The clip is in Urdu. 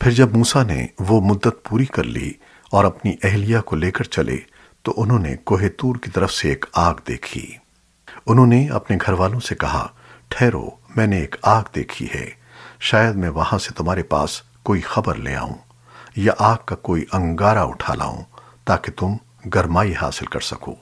پھر جب موسیٰ نے وہ مدت پوری کر لی اور اپنی اہلیہ کو لے کر چلے، تو انہوں نے کوہ تور کی طرف سے ایک آگ دیکھی۔ انہوں نے اپنے گھر والوں سے کہا، ٹھہرو، میں نے ایک آگ دیکھی ہے۔ شاید میں وہاں سے تمہارے پاس کوئی خبر لے آؤں یا آگ کا کوئی انگارہ اٹھا لاؤں تاکہ تم گرمائی حاصل کر سکو۔